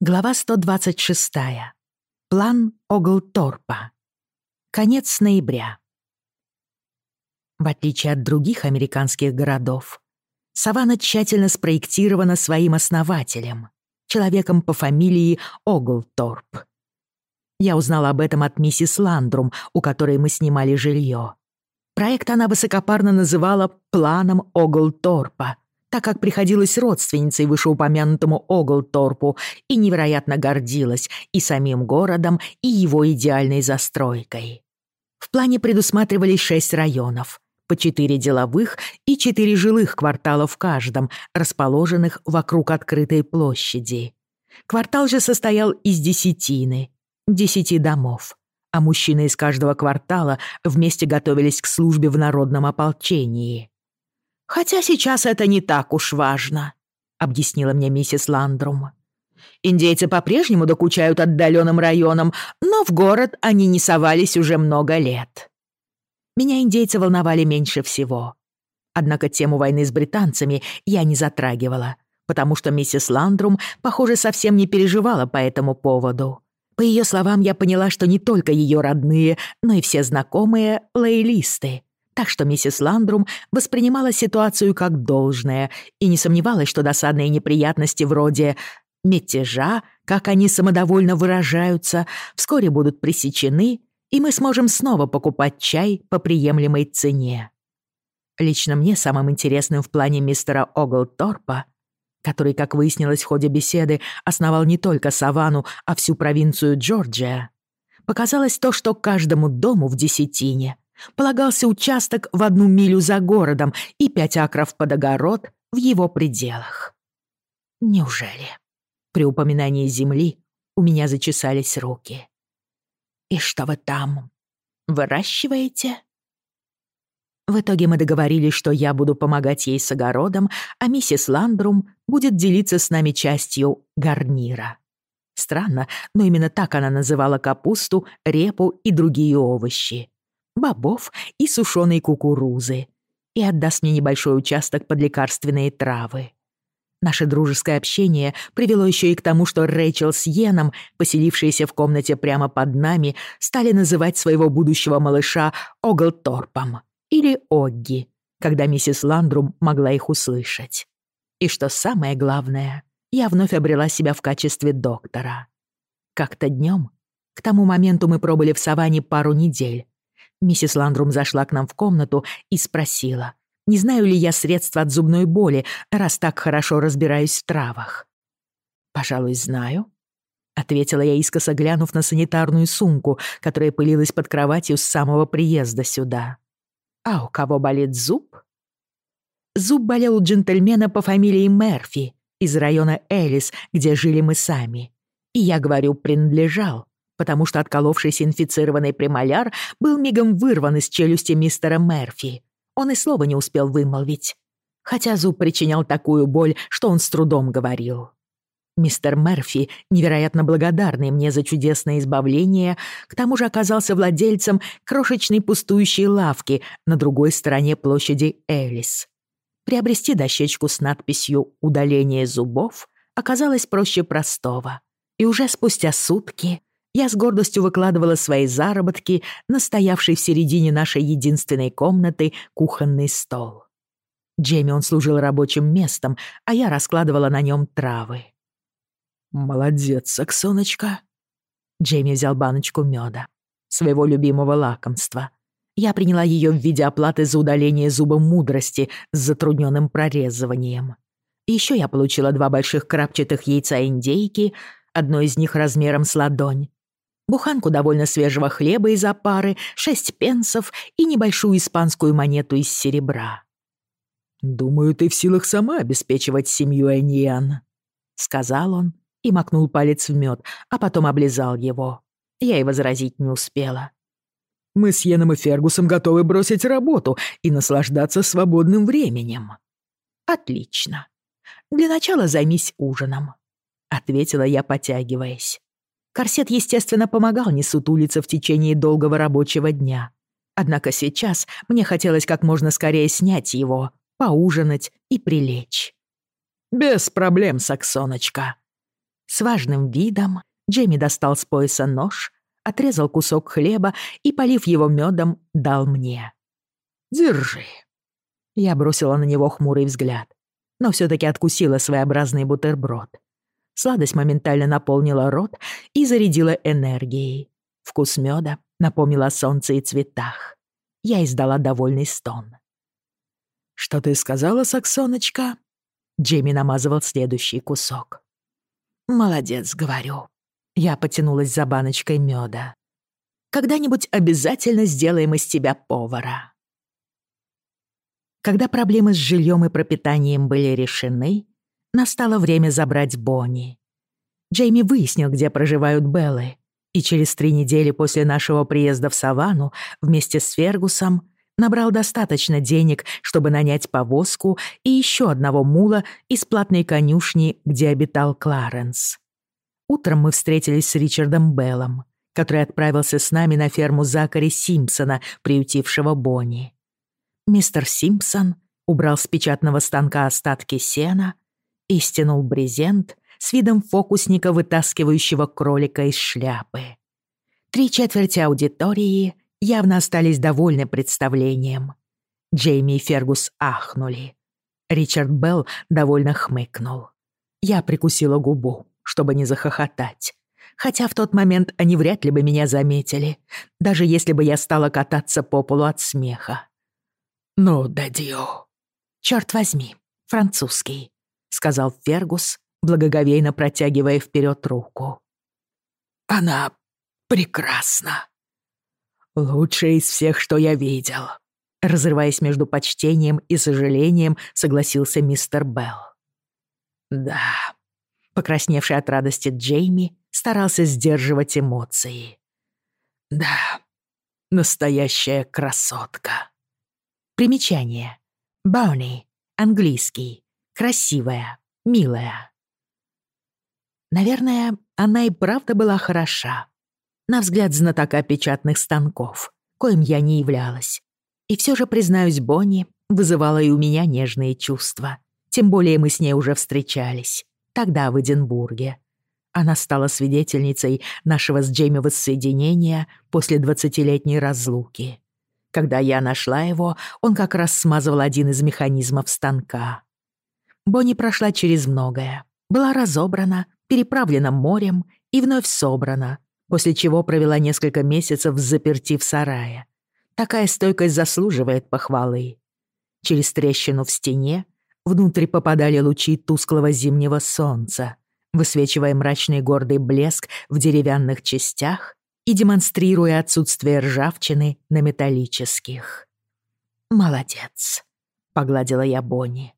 Глава 126. План Оглторпа. Конец ноября. В отличие от других американских городов, Саванна тщательно спроектирована своим основателем, человеком по фамилии Оглторп. Я узнала об этом от миссис Ландрум, у которой мы снимали жилье. Проект она высокопарно называла «планом Оглторпа», так как приходилась родственницей вышеупомянутому Оглторпу и невероятно гордилась и самим городом, и его идеальной застройкой. В плане предусматривались шесть районов, по четыре деловых и четыре жилых квартала в каждом, расположенных вокруг открытой площади. Квартал же состоял из десятины, десяти домов, а мужчины из каждого квартала вместе готовились к службе в народном ополчении. «Хотя сейчас это не так уж важно», — объяснила мне миссис Ландрум. «Индейцы по-прежнему докучают отдаленным районам, но в город они не совались уже много лет». Меня индейцы волновали меньше всего. Однако тему войны с британцами я не затрагивала, потому что миссис Ландрум, похоже, совсем не переживала по этому поводу. По ее словам, я поняла, что не только ее родные, но и все знакомые — лоялисты — так что миссис Ландрум воспринимала ситуацию как должное и не сомневалась, что досадные неприятности вроде мятежа, как они самодовольно выражаются, вскоре будут пресечены, и мы сможем снова покупать чай по приемлемой цене. Лично мне самым интересным в плане мистера Оглторпа, который, как выяснилось в ходе беседы, основал не только Савану, а всю провинцию Джорджия, показалось то, что каждому дому в десятине — полагался участок в одну милю за городом и пять акров под огород в его пределах. Неужели? При упоминании земли у меня зачесались руки. «И что вы там выращиваете?» В итоге мы договорились, что я буду помогать ей с огородом, а миссис Ландрум будет делиться с нами частью гарнира. Странно, но именно так она называла капусту, репу и другие овощи бобов и сушеной кукурузы и отдаст мне небольшой участок под лекарственные травы. Наше дружеское общение привело еще и к тому, что Рэйчел с Йеном, поселившиеся в комнате прямо под нами, стали называть своего будущего малыша Оглторпом или Огги, когда миссис Ландрум могла их услышать. И что самое главное, я вновь обрела себя в качестве доктора. Как-то днем, к тому моменту мы пробыли в саванне пару недель, Миссис Ландрум зашла к нам в комнату и спросила, не знаю ли я средства от зубной боли, раз так хорошо разбираюсь в травах. «Пожалуй, знаю», — ответила я, искоса глянув на санитарную сумку, которая пылилась под кроватью с самого приезда сюда. «А у кого болит зуб?» Зуб болел у джентльмена по фамилии Мерфи из района Элис, где жили мы сами. И я говорю, принадлежал, потому что отколовшийся инфицированный премоляр был мигом вырван из челюсти мистера Мерфи. Он и слова не успел вымолвить. Хотя зуб причинял такую боль, что он с трудом говорил. Мистер Мерфи, невероятно благодарный мне за чудесное избавление, к тому же оказался владельцем крошечной пустующей лавки на другой стороне площади Элис. Приобрести дощечку с надписью «Удаление зубов» оказалось проще простого. И уже спустя сутки я с гордостью выкладывала свои заработки на стоявший в середине нашей единственной комнаты кухонный стол. Джейми он служил рабочим местом, а я раскладывала на нем травы. «Молодец, Саксоночка!» Джейми взял баночку меда, своего любимого лакомства. Я приняла ее в виде оплаты за удаление зуба мудрости с затрудненным прорезыванием. Еще я получила два больших крапчатых яйца индейки, одно из них размером с ладонь, буханку довольно свежего хлеба из опары, шесть пенсов и небольшую испанскую монету из серебра. «Думаю, ты в силах сама обеспечивать семью Эньян», — сказал он и макнул палец в мед, а потом облизал его. Я и возразить не успела. «Мы с Йеном и Фергусом готовы бросить работу и наслаждаться свободным временем». «Отлично. Для начала займись ужином», — ответила я, потягиваясь. Корсет, естественно, помогал не сутулиться в течение долгого рабочего дня. Однако сейчас мне хотелось как можно скорее снять его, поужинать и прилечь. «Без проблем, Саксоночка». С важным видом Джейми достал с пояса нож, отрезал кусок хлеба и, полив его медом, дал мне. «Держи». Я бросила на него хмурый взгляд, но все таки откусила своеобразный бутерброд. Сладость моментально наполнила рот и зарядила энергией. Вкус меда напомнил о солнце и цветах. Я издала довольный стон. «Что ты сказала, Саксоночка?» Джейми намазывал следующий кусок. «Молодец, говорю». Я потянулась за баночкой меда. «Когда-нибудь обязательно сделаем из тебя повара». Когда проблемы с жильем и пропитанием были решены, настало время забрать Бонни. Джейми выяснил, где проживают Беллы, и через три недели после нашего приезда в Саванну вместе с Фергусом набрал достаточно денег, чтобы нанять повозку и еще одного мула из платной конюшни, где обитал Кларенс. Утром мы встретились с Ричардом Беллом, который отправился с нами на ферму Закари Симпсона, приютившего Бонни. Мистер Симпсон убрал с печатного станка остатки сена и стянул брезент с видом фокусника, вытаскивающего кролика из шляпы. Три четверти аудитории явно остались довольны представлением. Джейми и Фергус ахнули. Ричард Белл довольно хмыкнул. Я прикусила губу, чтобы не захохотать. Хотя в тот момент они вряд ли бы меня заметили, даже если бы я стала кататься по полу от смеха. «Ну, дадио!» «Чёрт возьми, французский», — сказал Фергус, благоговейно протягивая вперед руку. «Она прекрасна», «Лучшая из всех, что я видел», — разрываясь между почтением и сожалением, согласился мистер Белл. «Да», — покрасневший от радости Джейми старался сдерживать эмоции. «Да, настоящая красотка». Примечание. Бауни, английский, красивая, милая. Наверное, она и правда была хороша на взгляд знатока печатных станков, коим я не являлась. И все же, признаюсь, Бонни вызывала и у меня нежные чувства. Тем более мы с ней уже встречались. Тогда в Эдинбурге. Она стала свидетельницей нашего с Джейми воссоединения после двадцатилетней разлуки. Когда я нашла его, он как раз смазывал один из механизмов станка. Бонни прошла через многое. Была разобрана, переправлена морем и вновь собрана, после чего провела несколько месяцев заперти в сарае. Такая стойкость заслуживает похвалы. Через трещину в стене внутрь попадали лучи тусклого зимнего солнца, высвечивая мрачный гордый блеск в деревянных частях и демонстрируя отсутствие ржавчины на металлических. «Молодец», — погладила я Бонни.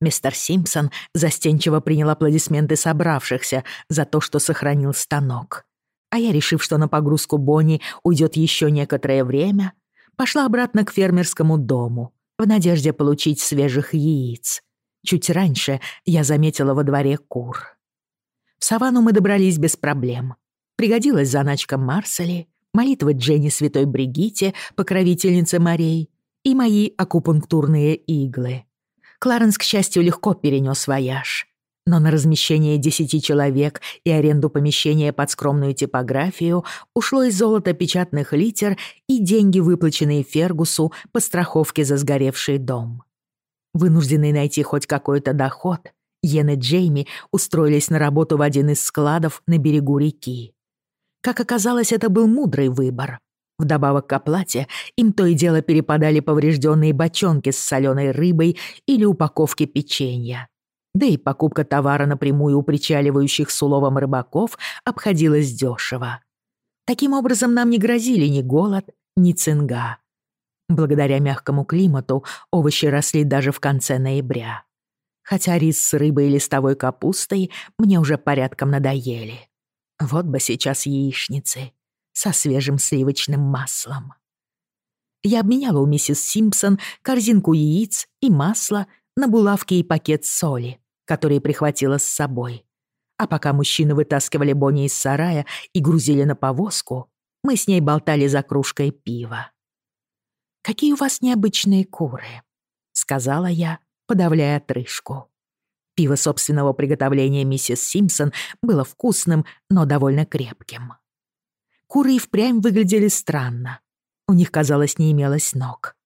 Мистер Симпсон застенчиво принял аплодисменты собравшихся за то, что сохранил станок. А я, решив, что на погрузку Бонни уйдет еще некоторое время, пошла обратно к фермерскому дому в надежде получить свежих яиц. Чуть раньше я заметила во дворе кур. В саванну мы добрались без проблем. Пригодилась заначка Марсели, молитва Дженни Святой Бригите, покровительницы морей, и мои акупунктурные иглы. Кларенс, к счастью, легко перенес вояж но на размещение десяти человек и аренду помещения под скромную типографию ушло из золота печатных литер и деньги, выплаченные Фергусу по страховке за сгоревший дом. Вынужденные найти хоть какой-то доход, Йен и Джейми устроились на работу в один из складов на берегу реки. Как оказалось, это был мудрый выбор. Вдобавок к оплате им то и дело перепадали поврежденные бочонки с соленой рыбой или упаковки печенья да и покупка товара напрямую у причаливающих с уловом рыбаков обходилась дешево. Таким образом, нам не грозили ни голод, ни цинга. Благодаря мягкому климату овощи росли даже в конце ноября. Хотя рис с рыбой и листовой капустой мне уже порядком надоели. Вот бы сейчас яичницы со свежим сливочным маслом. Я обменяла у миссис Симпсон корзинку яиц и масла на булавки и пакет соли, которые прихватила с собой. А пока мужчины вытаскивали Бонни из сарая и грузили на повозку, мы с ней болтали за кружкой пива. «Какие у вас необычные куры», — сказала я, подавляя отрыжку. Пиво собственного приготовления миссис Симпсон было вкусным, но довольно крепким. Куры и впрямь выглядели странно. У них, казалось, не имелось ног.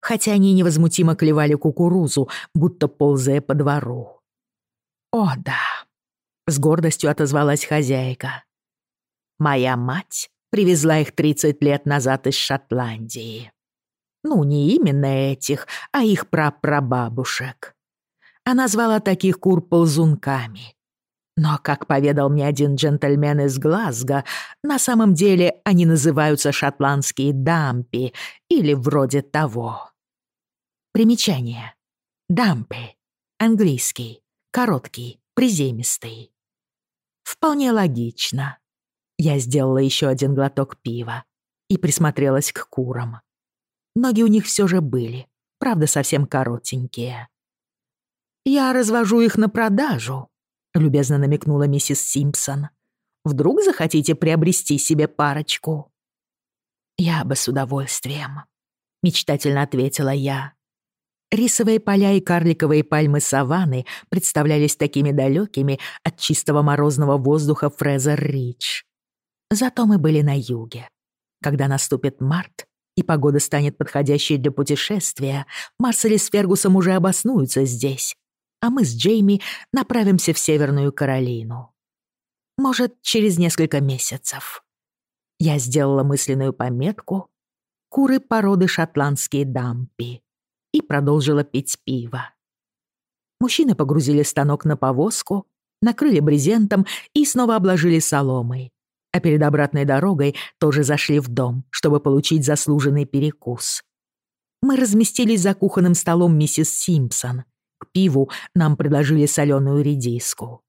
Хотя они невозмутимо клевали кукурузу, будто ползая по двору. «О, да!» — с гордостью отозвалась хозяйка. «Моя мать привезла их 30 лет назад из Шотландии. Ну, не именно этих, а их прапрабабушек. Она звала таких кур ползунками. Но, как поведал мне один джентльмен из Глазго, на самом деле они называются шотландские дампи или вроде того. Примечание. Дампи. Английский. Короткий, приземистый. Вполне логично. Я сделала еще один глоток пива и присмотрелась к курам. Ноги у них все же были, правда, совсем коротенькие. «Я развожу их на продажу», — любезно намекнула миссис Симпсон. «Вдруг захотите приобрести себе парочку?» «Я бы с удовольствием», — мечтательно ответила я. Рисовые поля и карликовые пальмы саванны представлялись такими далекими от чистого морозного воздуха Фрезер-Ридж. Зато мы были на юге. Когда наступит март, и погода станет подходящей для путешествия, Марсели с Фергусом уже обоснуются здесь, а мы с Джейми направимся в Северную Каролину. Может, через несколько месяцев. Я сделала мысленную пометку «Куры породы шотландские дампи» и продолжила пить пиво. Мужчины погрузили станок на повозку, накрыли брезентом и снова обложили соломой, а перед обратной дорогой тоже зашли в дом, чтобы получить заслуженный перекус. Мы разместились за кухонным столом миссис Симпсон. К пиву нам предложили соленую редиску.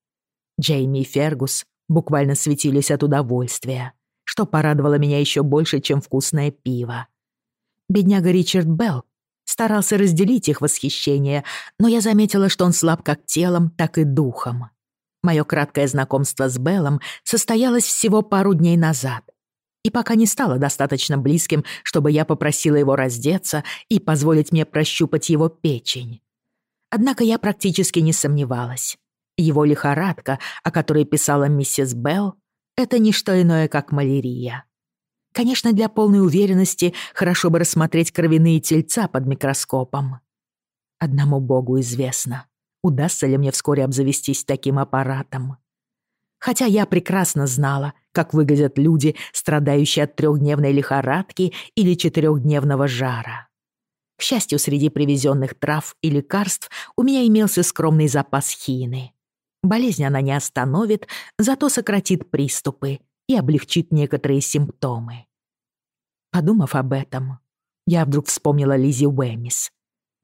Джейми и Фергус буквально светились от удовольствия, что порадовало меня еще больше, чем вкусное пиво. Бедняга Ричард Белл старался разделить их восхищение, но я заметила, что он слаб как телом, так и духом. Мое краткое знакомство с Беллом состоялось всего пару дней назад. И пока не стало достаточно близким, чтобы я попросила его раздеться и позволить мне прощупать его печень. Однако я практически не сомневалась. Его лихорадка, о которой писала миссис Белл, это не что иное, как малярия. Конечно, для полной уверенности хорошо бы рассмотреть кровяные тельца под микроскопом. Одному богу известно, удастся ли мне вскоре обзавестись таким аппаратом. Хотя я прекрасно знала, как выглядят люди, страдающие от трехдневной лихорадки или четырехдневного жара. К счастью, среди привезенных трав и лекарств у меня имелся скромный запас хины. Болезнь она не остановит, зато сократит приступы и облегчит некоторые симптомы. Подумав об этом, я вдруг вспомнила Лизи Уэмис,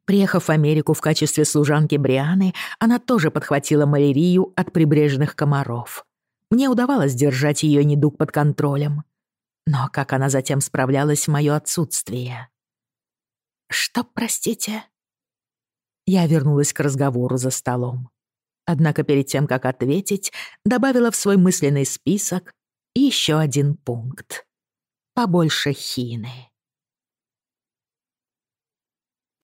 Приехав в Америку в качестве служанки Брианы, она тоже подхватила малярию от прибрежных комаров. Мне удавалось держать ее недуг под контролем. Но как она затем справлялась в моё отсутствие? «Что, простите?» Я вернулась к разговору за столом. Однако перед тем, как ответить, добавила в свой мысленный список еще один пункт. Побольше хины.